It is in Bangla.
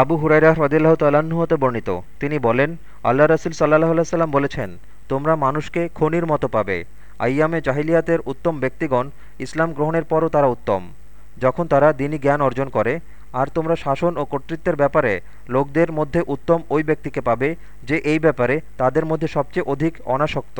আবু হুরাইরা রদিল্লাহ তালাহতে বর্ণিত। তিনি বলেন আল্লাহ রাসুল সাল্লাহ সাল্লাম বলেছেন, তোমরা মানুষকে খনির মতো পাবে। আইয়ামে জাহিলিয়াতের উত্তম ব্যক্তিগণ ইসলাম গ্রহণের পরও তারা উত্তম। যখন তারা দিনী জ্ঞান অর্জন করে, আর তোমরা শাসন ও কর্তৃত্বের ব্যাপারে লোকদের মধ্যে উত্তম ওই ব্যক্তিকে পাবে, যে এই ব্যাপারে তাদের মধ্যে সবচেয়ে অধিক অনাসক্ত।